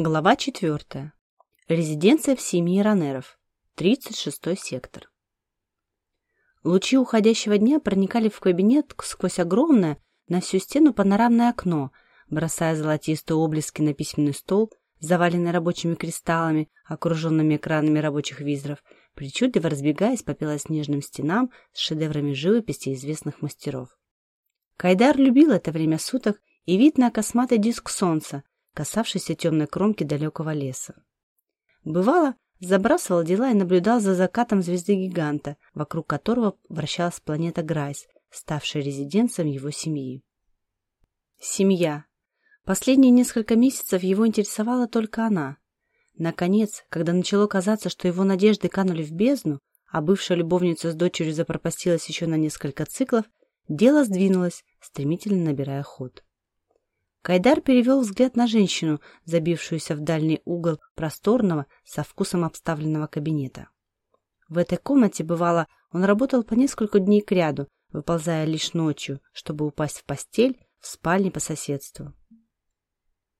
Глава 4. Резиденция в семье Ранеров. 36-й сектор. Лучи уходящего дня проникали в кабинет сквозь огромное на всю стену панорамное окно, бросая золотистые облески на письменный стол, заваленный рабочими кристаллами, окруженными экранами рабочих визоров, причудливо разбегаясь по белоснежным стенам с шедеврами живописи известных мастеров. Кайдар любил это время суток и вид на косматый диск солнца, касавшийся темной кромки далекого леса. Бывало, забрасывал дела и наблюдал за закатом звезды-гиганта, вокруг которого вращалась планета Грайс, ставшая резиденцией его семьи. Семья. Последние несколько месяцев его интересовала только она. Наконец, когда начало казаться, что его надежды канули в бездну, а бывшая любовница с дочерью запропастилась еще на несколько циклов, дело сдвинулось, стремительно набирая ход. Кайдар перевел взгляд на женщину, забившуюся в дальний угол просторного, со вкусом обставленного кабинета. В этой комнате, бывало, он работал по несколько дней кряду, выползая лишь ночью, чтобы упасть в постель в спальне по соседству.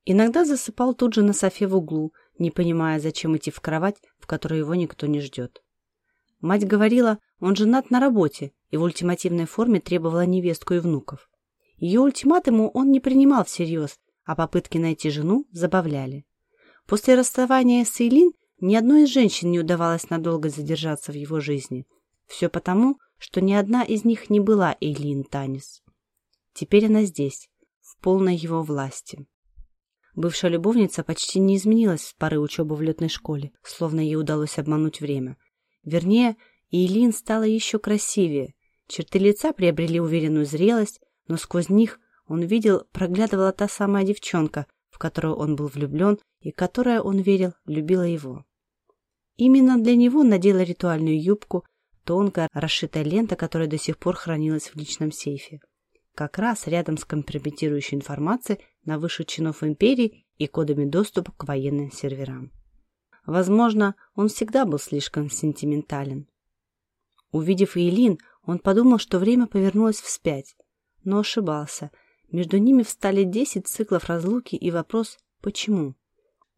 Иногда засыпал тут же на софе в углу, не понимая, зачем идти в кровать, в которой его никто не ждет. Мать говорила, он женат на работе и в ультимативной форме требовала невестку и внуков. Ее ультиматуму он не принимал всерьез, а попытки найти жену забавляли. После расставания с Эйлин ни одной из женщин не удавалось надолго задержаться в его жизни. Все потому, что ни одна из них не была Эйлин Танис. Теперь она здесь, в полной его власти. Бывшая любовница почти не изменилась с поры учебы в летной школе, словно ей удалось обмануть время. Вернее, Эйлин стала еще красивее. Черты лица приобрели уверенную зрелость, но сквозь них он видел, проглядывала та самая девчонка, в которую он был влюблен и которая, он верил, любила его. Именно для него надела ритуальную юбку, тонкая, расшитая лента, которая до сих пор хранилась в личном сейфе. Как раз рядом с компрометирующей информацией на высших чинов империи и кодами доступа к военным серверам. Возможно, он всегда был слишком сентиментален. Увидев Ейлин, он подумал, что время повернулось вспять но ошибался. Между ними встали десять циклов разлуки и вопрос «почему?».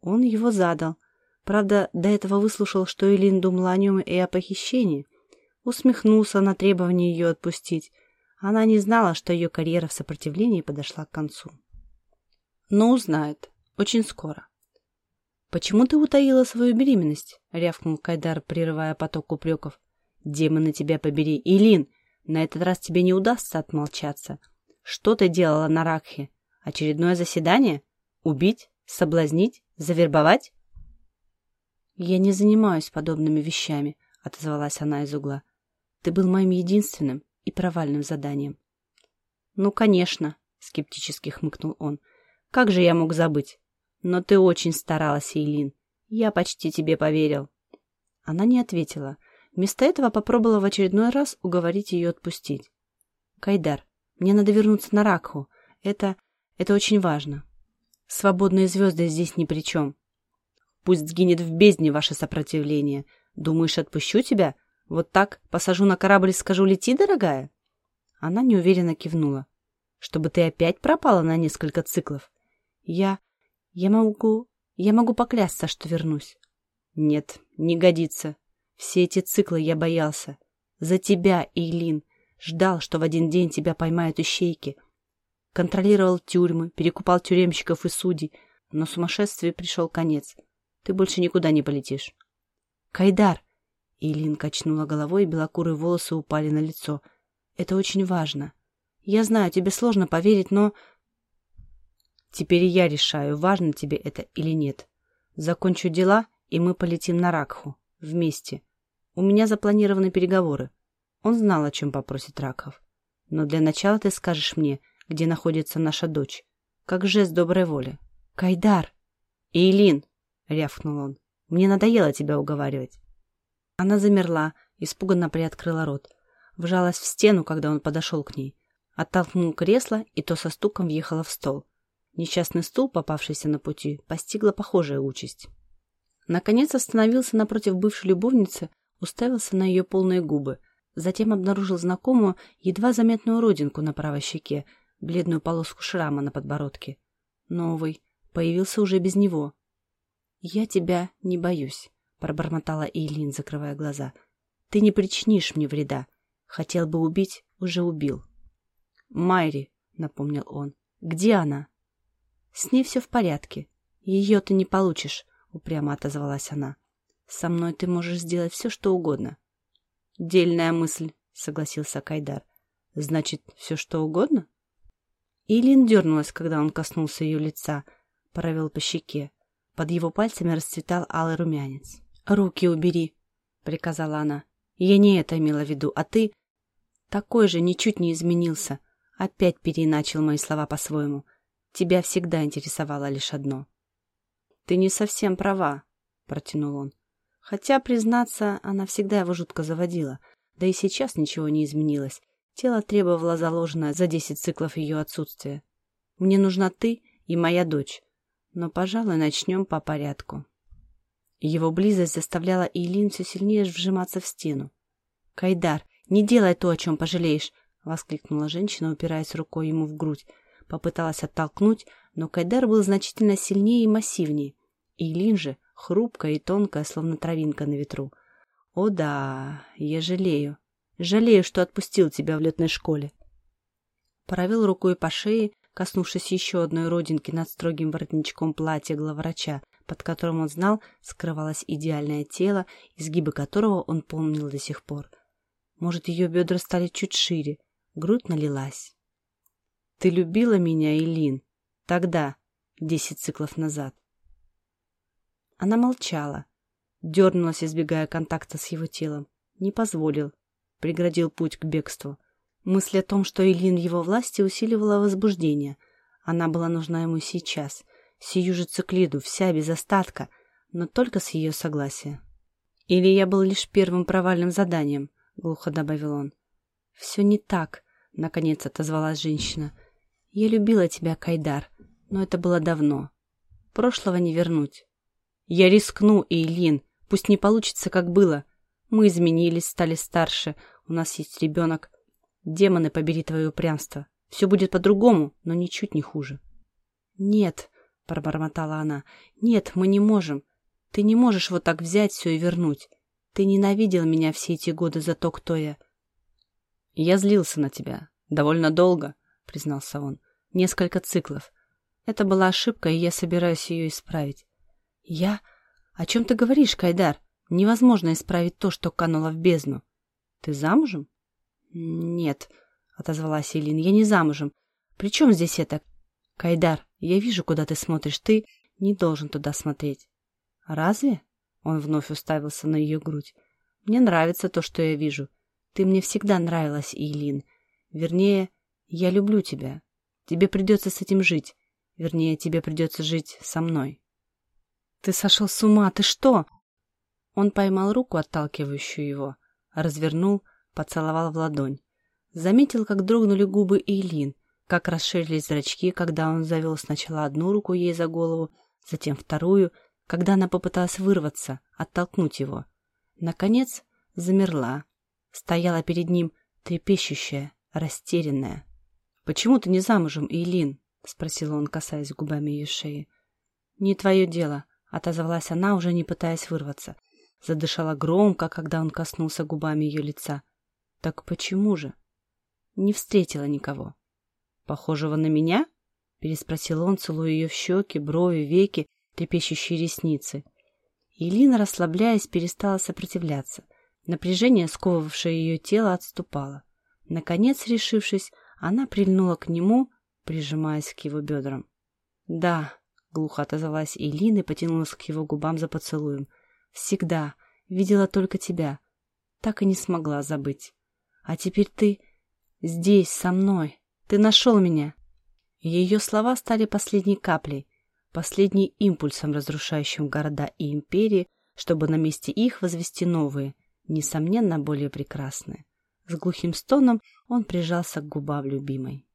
Он его задал. Правда, до этого выслушал, что Элин думала о нем и о похищении. Усмехнулся на требование ее отпустить. Она не знала, что ее карьера в сопротивлении подошла к концу. Но узнает. Очень скоро. «Почему ты утаила свою беременность?» — рявкнул Кайдар, прерывая поток упреков. «Демоны тебя побери! Илин, на этот раз тебе не удастся отмолчаться. Что ты делала на Ракхе? Очередное заседание? Убить? Соблазнить? Завербовать? Я не занимаюсь подобными вещами, отозвалась она из угла. Ты был моим единственным и провальным заданием. Ну, конечно, скептически хмыкнул он. Как же я мог забыть? Но ты очень старалась, Эйлин. Я почти тебе поверил. Она не ответила, Вместо этого попробовала в очередной раз уговорить ее отпустить. «Кайдар, мне надо вернуться на Ракху. Это... это очень важно. Свободные звезды здесь ни при чем. Пусть сгинет в бездне ваше сопротивление. Думаешь, отпущу тебя? Вот так посажу на корабль и скажу «лети, дорогая»?» Она неуверенно кивнула. «Чтобы ты опять пропала на несколько циклов? Я... я могу... я могу поклясться, что вернусь». «Нет, не годится. Все эти циклы я боялся. За тебя, Эйлин. Ждал, что в один день тебя поймают ищейки. Контролировал тюрьмы, перекупал тюремщиков и судей. Но сумасшествию пришел конец. Ты больше никуда не полетишь. Кайдар! Эйлин качнула головой, и белокурые волосы упали на лицо. Это очень важно. Я знаю, тебе сложно поверить, но... Теперь я решаю, важно тебе это или нет. Закончу дела, и мы полетим на Ракху. Вместе. У меня запланированы переговоры. Он знал, о чем попросит Раков. Но для начала ты скажешь мне, где находится наша дочь. Как жест доброй воли. Кайдар! Эйлин! — рявкнул он. Мне надоело тебя уговаривать. Она замерла, испуганно приоткрыла рот. Вжалась в стену, когда он подошел к ней. Оттолкнул кресло, и то со стуком въехало в стол. Несчастный стул, попавшийся на пути, постигла похожая участь. Наконец остановился напротив бывшей любовницы, уставился на ее полные губы, затем обнаружил знакомую, едва заметную родинку на правой щеке, бледную полоску шрама на подбородке. Новый. Появился уже без него. «Я тебя не боюсь», — пробормотала Эйлин, закрывая глаза. «Ты не причинишь мне вреда. Хотел бы убить, уже убил». «Майри», — напомнил он, — «где она?» «С ней все в порядке. Ее ты не получишь», — упрямо отозвалась она. «Со мной ты можешь сделать все, что угодно». «Дельная мысль», — согласился Кайдар. «Значит, все, что угодно?» Илин дернулась, когда он коснулся ее лица, провел по щеке. Под его пальцами расцветал алый румянец. «Руки убери», — приказала она. «Я не это имела в виду, а ты...» «Такой же, ничуть не изменился. Опять переиначил мои слова по-своему. Тебя всегда интересовало лишь одно». «Ты не совсем права», — протянул он. Хотя, признаться, она всегда его жутко заводила. Да и сейчас ничего не изменилось. Тело требовало заложенное за десять циклов ее отсутствия. «Мне нужна ты и моя дочь. Но, пожалуй, начнем по порядку». Его близость заставляла Эйлин все сильнее вжиматься в стену. «Кайдар, не делай то, о чем пожалеешь!» — воскликнула женщина, упираясь рукой ему в грудь. Попыталась оттолкнуть, но Кайдар был значительно сильнее и массивнее. Эйлин же хрупкая и тонкая, словно травинка на ветру. «О да, я жалею. Жалею, что отпустил тебя в летной школе». Провел рукой по шее, коснувшись еще одной родинки над строгим воротничком платья главврача, под которым он знал, скрывалось идеальное тело, изгибы которого он помнил до сих пор. Может, ее бедра стали чуть шире, грудь налилась. «Ты любила меня, Илин? Тогда, десять циклов назад». Она молчала, дернулась, избегая контакта с его телом. Не позволил, преградил путь к бегству. Мысль о том, что Илин в его власти, усиливала возбуждение. Она была нужна ему сейчас, сию же циклиду, вся без остатка, но только с ее согласия. «Или я был лишь первым провальным заданием», — глухо добавил он. «Все не так», — наконец отозвалась женщина. «Я любила тебя, Кайдар, но это было давно. Прошлого не вернуть. Я рискну, Эйлин. Пусть не получится, как было. Мы изменились, стали старше. У нас есть ребенок. Демоны, побери твое упрямство. Все будет по-другому, но ничуть не хуже. Нет, пробормотала она. Нет, мы не можем. Ты не можешь вот так взять все и вернуть. Ты ненавидел меня все эти годы за то, кто я. Я злился на тебя. Довольно долго, признался он. Несколько циклов. Это была ошибка, и я собираюсь ее исправить. «Я? О чем ты говоришь, Кайдар? Невозможно исправить то, что кануло в бездну. Ты замужем?» «Нет», — отозвалась Элин, — «я не замужем. При чем здесь это?» «Кайдар, я вижу, куда ты смотришь. Ты не должен туда смотреть». «Разве?» — он вновь уставился на ее грудь. «Мне нравится то, что я вижу. Ты мне всегда нравилась, Эйлин. Вернее, я люблю тебя. Тебе придется с этим жить. Вернее, тебе придется жить со мной». «Ты сошел с ума! Ты что?» Он поймал руку, отталкивающую его, развернул, поцеловал в ладонь. Заметил, как дрогнули губы Эйлин, как расширились зрачки, когда он завел сначала одну руку ей за голову, затем вторую, когда она попыталась вырваться, оттолкнуть его. Наконец замерла, стояла перед ним, трепещущая, растерянная. «Почему ты не замужем, Эйлин?» — спросил он, касаясь губами ее шеи. «Не твое дело», Отозвалась она, уже не пытаясь вырваться. Задышала громко, когда он коснулся губами ее лица. Так почему же? Не встретила никого. Похожего на меня? Переспросил он, целуя ее в щеки, брови, веки, трепещущие ресницы. Елина, расслабляясь, перестала сопротивляться. Напряжение, сковывавшее ее тело, отступало. Наконец, решившись, она прильнула к нему, прижимаясь к его бедрам. «Да, Глухо отозвалась Элина и потянулась к его губам за поцелуем. «Всегда. Видела только тебя. Так и не смогла забыть. А теперь ты здесь, со мной. Ты нашел меня». Ее слова стали последней каплей, последним импульсом, разрушающим города и империи, чтобы на месте их возвести новые, несомненно, более прекрасные. С глухим стоном он прижался к губам любимой.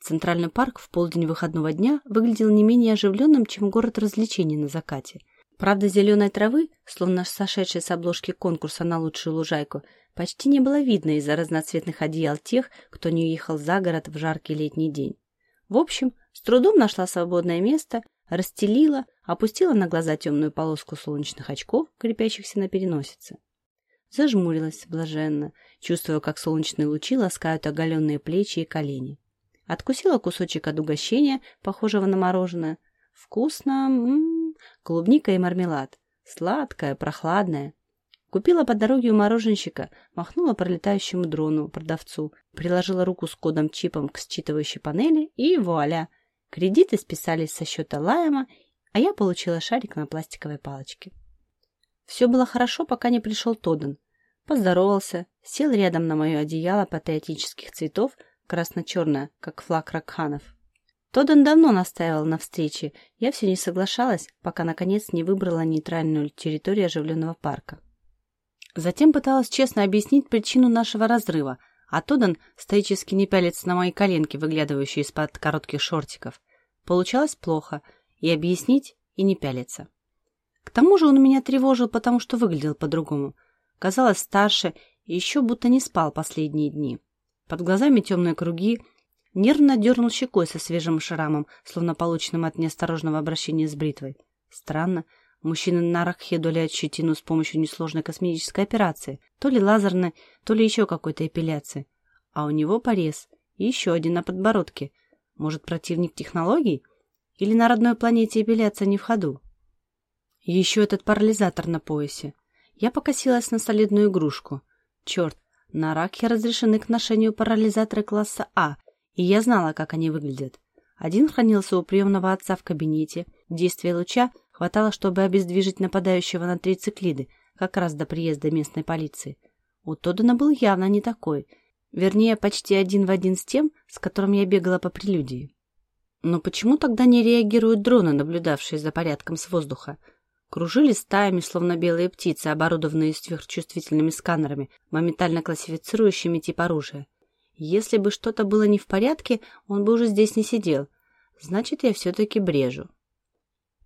Центральный парк в полдень выходного дня выглядел не менее оживленным, чем город развлечений на закате. Правда, зеленой травы, словно сошедшей с обложки конкурса на лучшую лужайку, почти не было видно из-за разноцветных одеял тех, кто не уехал за город в жаркий летний день. В общем, с трудом нашла свободное место, расстелила, опустила на глаза темную полоску солнечных очков, крепящихся на переносице. Зажмурилась блаженно, чувствуя, как солнечные лучи ласкают оголенные плечи и колени. Откусила кусочек от угощения, похожего на мороженое. Вкусно, м м-м, -м, клубника и мармелад. Сладкое, прохладное. Купила по дороге у мороженщика, махнула пролетающему дрону, продавцу, приложила руку с кодом-чипом к считывающей панели и вуаля! Кредиты списались со счета Лайма, а я получила шарик на пластиковой палочке. Все было хорошо, пока не пришел Тоден. Поздоровался, сел рядом на мое одеяло патриотических цветов, красно-черное, как флаг Ракханов. Тоден давно настаивал на встрече, я все не соглашалась, пока, наконец, не выбрала нейтральную территорию оживленного парка. Затем пыталась честно объяснить причину нашего разрыва, а Тоден стоически не пялится на мои коленки, выглядывающие из-под коротких шортиков. Получалось плохо, и объяснить, и не пялиться. К тому же он меня тревожил, потому что выглядел по-другому. Казалось старше и еще будто не спал последние дни. Под глазами темные круги, нервно дернул щекой со свежим шрамом, словно полученным от неосторожного обращения с бритвой. Странно, мужчины на Ракхе доляют щетину с помощью несложной косметической операции, то ли лазерной, то ли еще какой-то эпиляции. А у него порез и еще один на подбородке. Может, противник технологий? Или на родной планете эпиляция не в ходу? Еще этот парализатор на поясе. Я покосилась на солидную игрушку. Черт, на Ракхе разрешены к ношению парализаторы класса А, и я знала, как они выглядят. Один хранился у приемного отца в кабинете. Действие луча хватало, чтобы обездвижить нападающего на три циклиды, как раз до приезда местной полиции. У Тодана был явно не такой. Вернее, почти один в один с тем, с которым я бегала по прелюдии. Но почему тогда не реагируют дроны, наблюдавшие за порядком с воздуха? Кружили стаями, словно белые птицы, оборудованные сверхчувствительными сканерами, моментально классифицирующими тип оружия. Если бы что-то было не в порядке, он бы уже здесь не сидел. Значит, я все-таки брежу.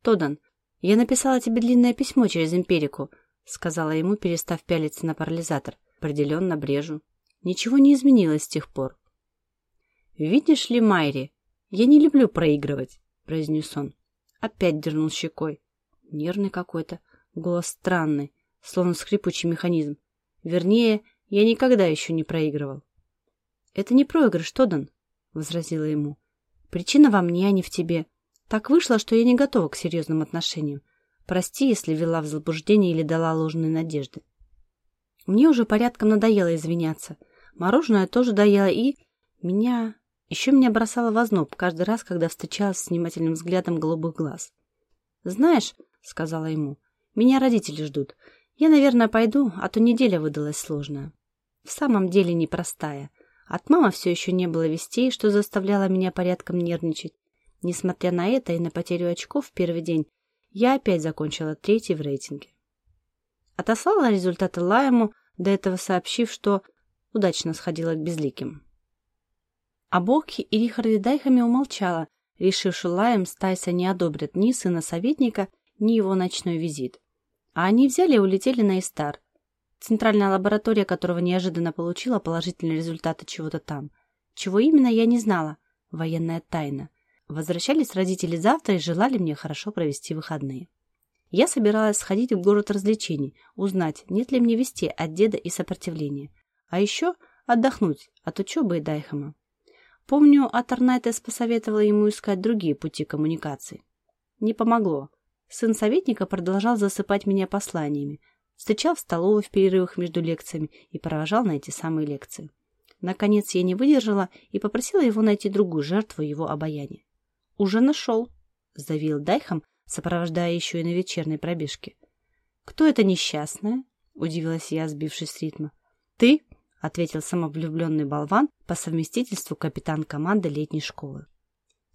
«Тодан, я написала тебе длинное письмо через Империку», — сказала ему, перестав пялиться на парализатор. «Определенно брежу. Ничего не изменилось с тех пор». «Видишь ли, Майри, я не люблю проигрывать», — произнес он. Опять дернул щекой. Нервный какой-то. Голос странный, словно скрипучий механизм. Вернее, я никогда еще не проигрывал. «Это не проигрыш, Тодан», — возразила ему. «Причина во мне, а не в тебе. Так вышло, что я не готова к серьезным отношениям. Прости, если вела в заблуждение или дала ложные надежды. Мне уже порядком надоело извиняться. Мороженое тоже доело и... Меня... Еще меня бросало в озноб каждый раз, когда встречалась с внимательным взглядом голубых глаз. Знаешь, сказала ему. «Меня родители ждут. Я, наверное, пойду, а то неделя выдалась сложная. В самом деле непростая. От мамы все еще не было вестей, что заставляло меня порядком нервничать. Несмотря на это и на потерю очков в первый день, я опять закончила третий в рейтинге. Отослала результаты Лайму, до этого сообщив, что удачно сходила к безликим. О Бокхе и Рихарде Дайхаме умолчала, решив, что Лайм с Тайса не одобрят ни сына советника, ни его ночной визит. А они взяли и улетели на Истар, центральная лаборатория которого неожиданно получила положительные результаты чего-то там. Чего именно, я не знала. Военная тайна. Возвращались родители завтра и желали мне хорошо провести выходные. Я собиралась сходить в город развлечений, узнать, нет ли мне вести от деда и сопротивления. А еще отдохнуть от учебы и Дайхама. Помню, Аторнайтес посоветовала ему искать другие пути коммуникации. Не помогло. Сын советника продолжал засыпать меня посланиями, встречал в столовой в перерывах между лекциями и провожал на эти самые лекции. Наконец я не выдержала и попросила его найти другую жертву его обаяния. «Уже нашел», — заявил Дайхам, сопровождая еще и на вечерней пробежке. «Кто это несчастная?» — удивилась я, сбившись с ритма. «Ты», — ответил самовлюбленный болван, по совместительству капитан команды летней школы.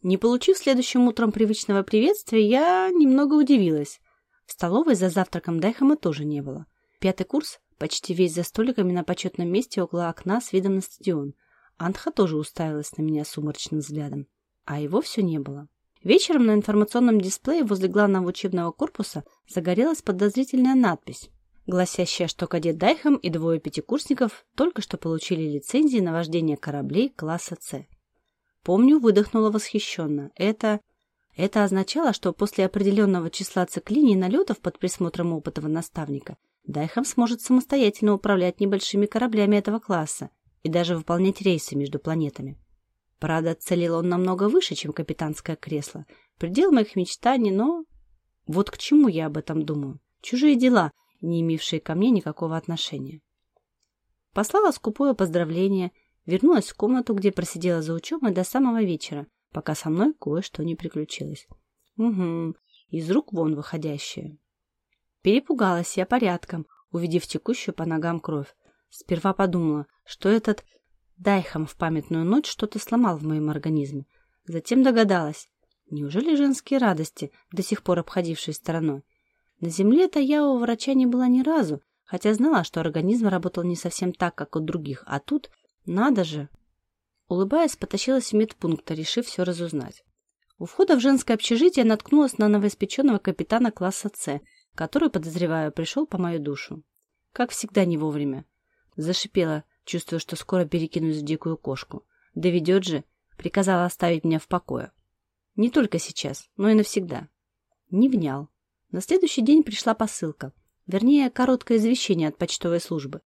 Не получив следующим утром привычного приветствия, я немного удивилась. В столовой за завтраком Дайхама тоже не было. Пятый курс почти весь за столиками на почетном месте около окна с видом на стадион. Антха тоже уставилась на меня сумрачным взглядом. А его все не было. Вечером на информационном дисплее возле главного учебного корпуса загорелась подозрительная надпись, гласящая, что кадет Дайхам и двое пятикурсников только что получили лицензии на вождение кораблей класса «С». Помню, выдохнула восхищенно. Это... Это означало, что после определенного числа циклиний налетов под присмотром опытного наставника Дайхам сможет самостоятельно управлять небольшими кораблями этого класса и даже выполнять рейсы между планетами. Правда, целил он намного выше, чем капитанское кресло. Предел моих мечтаний, но... Вот к чему я об этом думаю. Чужие дела, не имевшие ко мне никакого отношения. Послала скупое поздравление, вернулась в комнату, где просидела за учебой до самого вечера, пока со мной кое-что не приключилось. Угу, из рук вон выходящее. Перепугалась я порядком, увидев текущую по ногам кровь. Сперва подумала, что этот Дайхам в памятную ночь что-то сломал в моем организме. Затем догадалась. Неужели женские радости, до сих пор обходившие стороной? На земле-то я у врача не была ни разу, хотя знала, что организм работал не совсем так, как у других, а тут надо же. Улыбаясь, потащилась в медпункт, решив все разузнать. У входа в женское общежитие наткнулась на новоиспеченного капитана класса «С», который, подозреваю, пришел по мою душу. Как всегда, не вовремя. Зашипела, чувствуя, что скоро перекинусь в дикую кошку. Доведет же, приказала оставить меня в покое. Не только сейчас, но и навсегда. Не внял. На следующий день пришла посылка, вернее, короткое извещение от почтовой службы.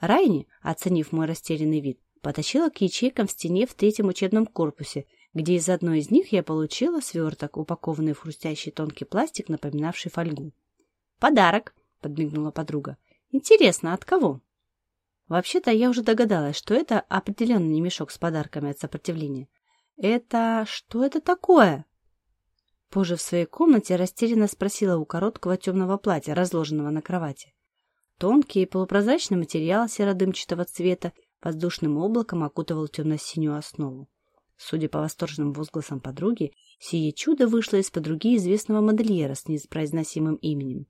Райни, оценив мой растерянный вид, потащила к ячейкам в стене в третьем учебном корпусе, где из одной из них я получила сверток, упакованный в хрустящий тонкий пластик, напоминавший фольгу. «Подарок!» — подмигнула подруга. «Интересно, от кого?» Вообще-то я уже догадалась, что это определенно не мешок с подарками от сопротивления. «Это... что это такое?» Позже в своей комнате растерянно спросила у короткого темного платья, разложенного на кровати. Тонкий и полупрозрачный материал серо-дымчатого цвета воздушным облаком окутывал темно-синюю основу. Судя по восторженным возгласам подруги, сие чудо вышло из-под руки известного модельера с непроизносимым именем.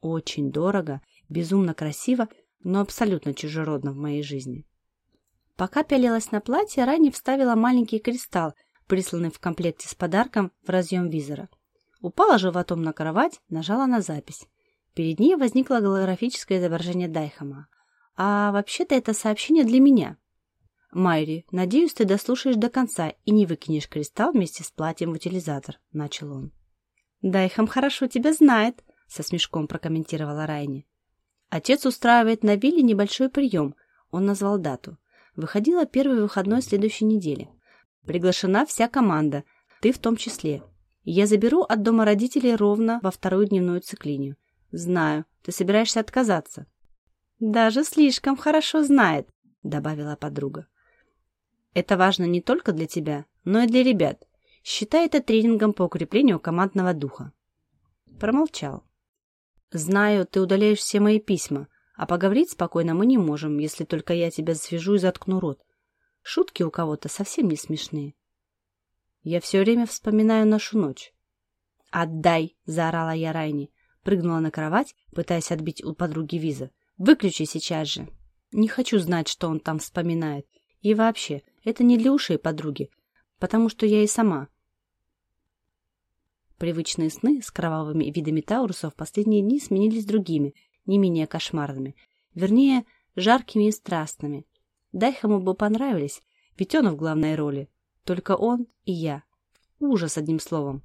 Очень дорого, безумно красиво, но абсолютно чужеродно в моей жизни. Пока пялилась на платье, Райни вставила маленький кристалл, присланный в комплекте с подарком в разъем визора. Упала животом на кровать, нажала на запись. Перед ней возникло голографическое изображение Дайхама. А вообще-то это сообщение для меня. «Майри, надеюсь, ты дослушаешь до конца и не выкинешь кристалл вместе с платьем в утилизатор», — начал он. «Дайхам хорошо тебя знает», — со смешком прокомментировала Райни. Отец устраивает на вилле небольшой прием. Он назвал дату. Выходила первый выходной следующей недели. Приглашена вся команда, ты в том числе. Я заберу от дома родителей ровно во вторую дневную циклинию. Знаю, ты собираешься отказаться. Даже слишком хорошо знает, добавила подруга. Это важно не только для тебя, но и для ребят. Считай это тренингом по укреплению командного духа. Промолчал. Знаю, ты удаляешь все мои письма, а поговорить спокойно мы не можем, если только я тебя свяжу и заткну рот. Шутки у кого-то совсем не смешные. Я все время вспоминаю нашу ночь. «Отдай!» — заорала я Райни. Прыгнула на кровать, пытаясь отбить у подруги виза. «Выключи сейчас же!» Не хочу знать, что он там вспоминает. И вообще, это не для ушей подруги, потому что я и сама Привычные сны с кровавыми видами Таурусов последние дни сменились другими, не менее кошмарными, вернее, жаркими и страстными. Дайхаму бы понравились, ведь он в главной роли. Только он и я. Ужас, одним словом.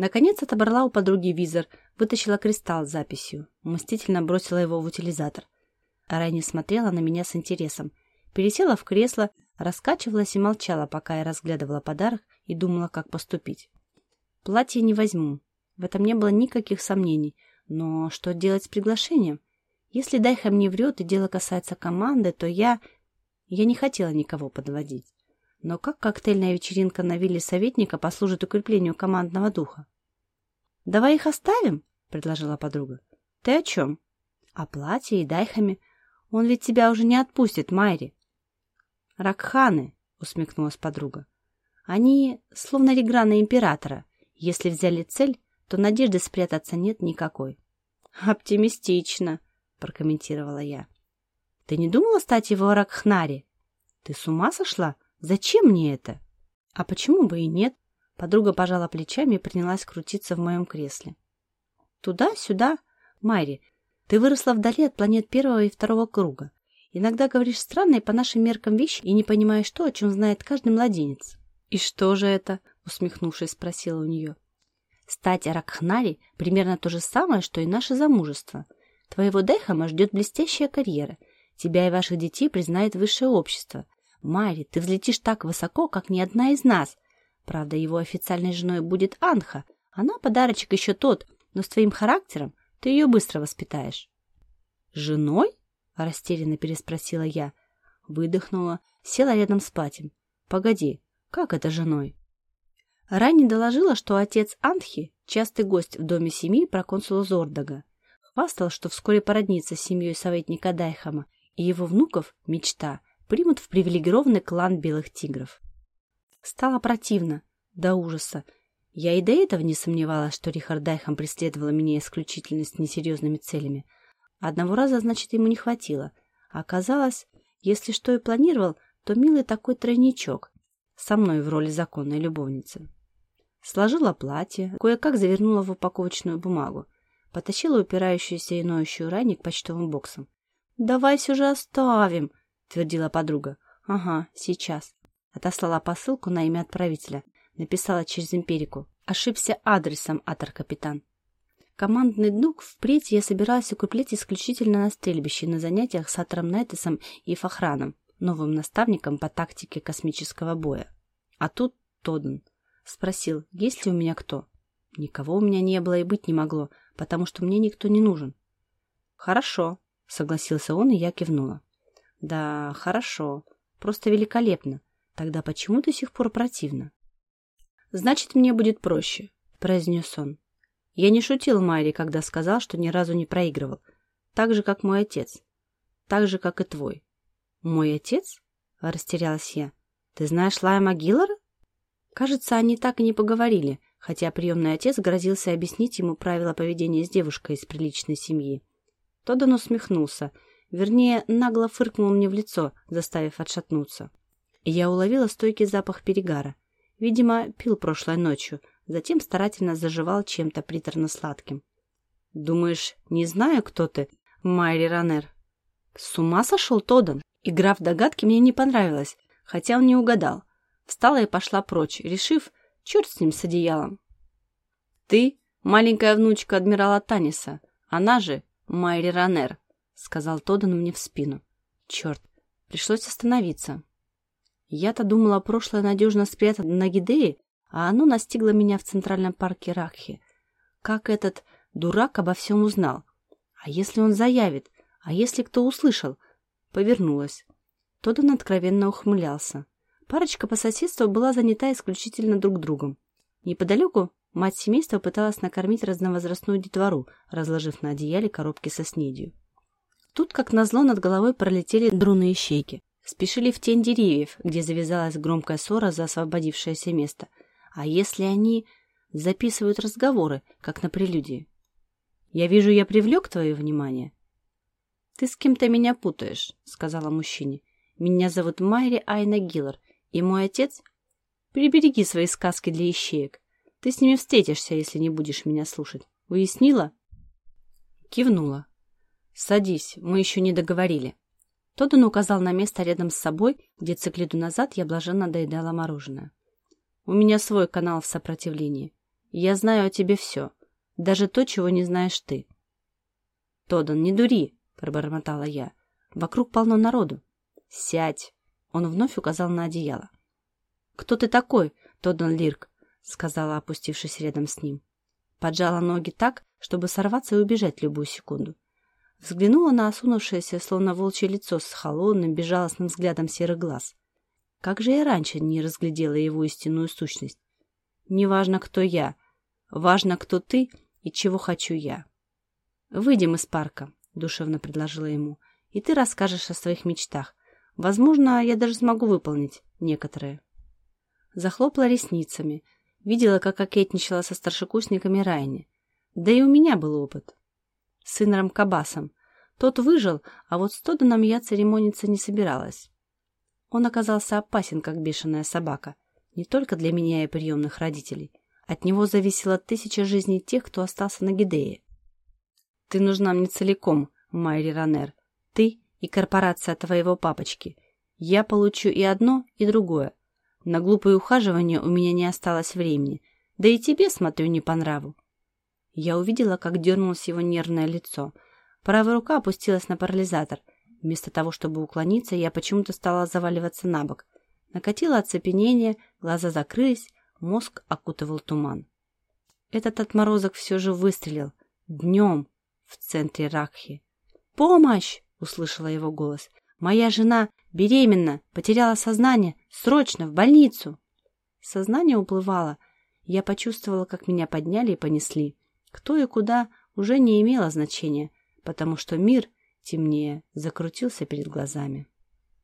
Наконец отобрала у подруги визор, вытащила кристалл с записью, мстительно бросила его в утилизатор. Райни смотрела на меня с интересом. Пересела в кресло, раскачивалась и молчала, пока я разглядывала подарок и думала, как поступить. Платье не возьму. В этом не было никаких сомнений. Но что делать с приглашением? Если Дайха мне врет и дело касается команды, то я... Я не хотела никого подводить. Но как коктейльная вечеринка на вилле советника послужит укреплению командного духа? — Давай их оставим, — предложила подруга. — Ты о чем? — О платье и Дайхаме. Он ведь тебя уже не отпустит, Майри. — Ракханы, — усмехнулась подруга. — Они словно реграны императора. Если взяли цель, то надежды спрятаться нет никакой. «Оптимистично», — прокомментировала я. «Ты не думала стать его Ракхнари? Ты с ума сошла? Зачем мне это?» «А почему бы и нет?» Подруга пожала плечами и принялась крутиться в моем кресле. «Туда-сюда. Майри, ты выросла вдали от планет первого и второго круга. Иногда говоришь странные по нашим меркам вещи и не понимаешь то, о чем знает каждый младенец». «И что же это?» усмехнувшись, спросила у нее. Стать Аракхнари примерно то же самое, что и наше замужество. Твоего Дехама ждет блестящая карьера. Тебя и ваших детей признает высшее общество. Майри, ты взлетишь так высоко, как ни одна из нас. Правда, его официальной женой будет Анха. Она подарочек еще тот, но с твоим характером ты ее быстро воспитаешь. «Женой?» — растерянно переспросила я. Выдохнула, села рядом с Патем. «Погоди, как это женой?» Райни доложила, что отец Антхи – частый гость в доме семьи проконсула Зордага. Хвастал, что вскоре породнится с семьей советника Дайхама, и его внуков, мечта, примут в привилегированный клан белых тигров. Стало противно, до ужаса. Я и до этого не сомневалась, что Рихард Дайхам преследовал меня исключительно с несерьезными целями. Одного раза, значит, ему не хватило. А оказалось, если что и планировал, то милый такой тройничок со мной в роли законной любовницы. Сложила платье, кое-как завернула в упаковочную бумагу, потащила упирающуюся и ноющую рани к почтовым боксам. «Давай все же оставим», — твердила подруга. «Ага, сейчас». Отослала посылку на имя отправителя. Написала через империку. Ошибся адресом, атор-капитан. Командный дуг впредь я собиралась укреплять исключительно на стрельбище на занятиях с Атором Найтесом и Фахраном, новым наставником по тактике космического боя. А тут Тоден. Спросил, есть ли у меня кто. Никого у меня не было и быть не могло, потому что мне никто не нужен. Хорошо, согласился он, и я кивнула. Да, хорошо, просто великолепно. Тогда почему до сих пор противно? Значит, мне будет проще, произнес он. Я не шутил Майри, когда сказал, что ни разу не проигрывал. Так же, как мой отец. Так же, как и твой. Мой отец? Растерялась я. Ты знаешь Лайма Гиллара? Кажется, они так и не поговорили, хотя приемный отец грозился объяснить ему правила поведения с девушкой из приличной семьи. Тоддан усмехнулся, вернее, нагло фыркнул мне в лицо, заставив отшатнуться. я уловила стойкий запах перегара. Видимо, пил прошлой ночью, затем старательно заживал чем-то приторно-сладким. «Думаешь, не знаю, кто ты, Майри Ранер?» «С ума сошел Тоддан? Игра в догадки мне не понравилась, хотя он не угадал. Встала и пошла прочь, решив, черт с ним с одеялом. «Ты — маленькая внучка адмирала Таниса, она же Майри Ранер», — сказал Тодан мне в спину. «Черт, пришлось остановиться». Я-то думала, прошлое надежно спрятано на Гидее, а оно настигло меня в Центральном парке Рахи. Как этот дурак обо всем узнал? А если он заявит? А если кто услышал? Повернулась. Тодан откровенно ухмылялся. Парочка по соседству была занята исключительно друг другом. Неподалеку мать семейства пыталась накормить разновозрастную детвору, разложив на одеяле коробки со снедью. Тут, как назло, над головой пролетели друны и щейки. Спешили в тень деревьев, где завязалась громкая ссора за освободившееся место. А если они записывают разговоры, как на прелюдии? «Я вижу, я привлек твое внимание?» «Ты с кем-то меня путаешь», — сказала мужчине. «Меня зовут Майри Айна Гиллар, и мой отец? Прибереги свои сказки для ищеек. Ты с ними встретишься, если не будешь меня слушать. Уяснила? Кивнула. Садись, мы еще не договорили. Тоддан указал на место рядом с собой, где циклиду назад я блаженно доедала мороженое. У меня свой канал в сопротивлении. Я знаю о тебе все. Даже то, чего не знаешь ты. Тоддан, не дури, пробормотала я. Вокруг полно народу. Сядь. Он вновь указал на одеяло. «Кто ты такой, Тоддан Лирк?» — сказала, опустившись рядом с ним. Поджала ноги так, чтобы сорваться и убежать любую секунду. Взглянула на осунувшееся, словно волчье лицо с холодным, безжалостным взглядом серых глаз. Как же я раньше не разглядела его истинную сущность? Неважно, кто я. Важно, кто ты и чего хочу я. «Выйдем из парка», — душевно предложила ему, — «и ты расскажешь о своих мечтах, Возможно, я даже смогу выполнить некоторые. Захлопала ресницами. Видела, как кокетничала со старшекурсниками Райни. Да и у меня был опыт. С Инром Кабасом. Тот выжил, а вот с Тоданом я церемониться не собиралась. Он оказался опасен, как бешеная собака. Не только для меня и приемных родителей. От него зависела тысяча жизней тех, кто остался на Гидее. Ты нужна мне целиком, Майри Ранер. Ты и корпорация твоего папочки. Я получу и одно, и другое. На глупые ухаживания у меня не осталось времени. Да и тебе, смотрю, не по нраву. Я увидела, как дернулось его нервное лицо. Правая рука опустилась на парализатор. Вместо того, чтобы уклониться, я почему-то стала заваливаться на бок. Накатило оцепенение, глаза закрылись, мозг окутывал туман. Этот отморозок все же выстрелил. Днем в центре Ракхи. «Помощь!» — услышала его голос. «Моя жена беременна, потеряла сознание. Срочно, в больницу!» Сознание уплывало. Я почувствовала, как меня подняли и понесли. Кто и куда уже не имело значения, потому что мир, темнее, закрутился перед глазами.